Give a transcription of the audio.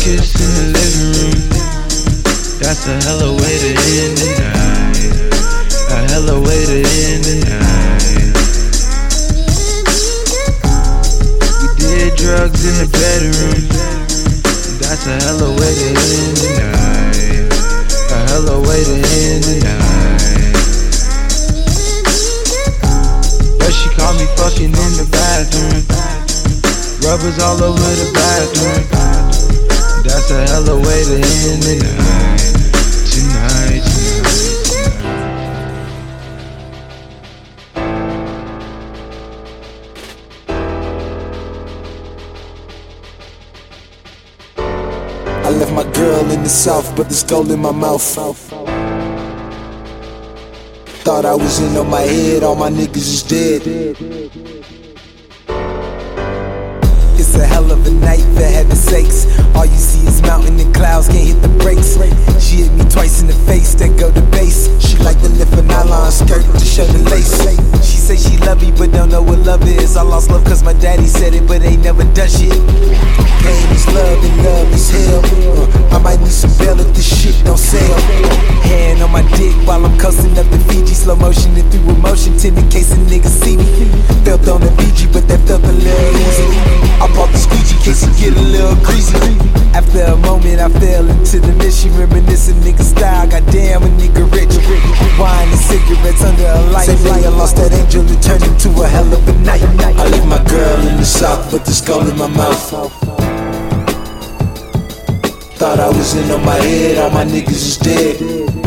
kiss in the living room. That's a hella way to end the night. A hella way to end the night. We did drugs in the bedroom. That's a hella way to end the night. A hella way to end the night. But she caught me fucking in the bathroom. Rubbers all over the bathroom. Tonight, tonight. I left my girl in the south, but there's gold in my mouth. Thought I was in on my head, all my niggas is dead. It's a hell of a night for heaven's sakes. Lace. She say she love me, but don't know what love is. I lost love cause my daddy said it, but ain't never done shit. Pain is love and love is hell. Uh, I might need some bail if this shit don't sell. Hand on my dick while I'm coasting up the Fiji. Slow motion and through emotion, tin in case a nigga see me. Felt on the BG, but that felt a little easy. I bought the squeegee case you get a little greasy. After a moment, I fell into the mission, reminiscing nigga style. Goddamn, a nigga cigarettes under a light. Say I lost that angel and turned into a hell of a night. I left my girl in the south, but the skull in my mouth. Thought I was in on my head, all my niggas is dead.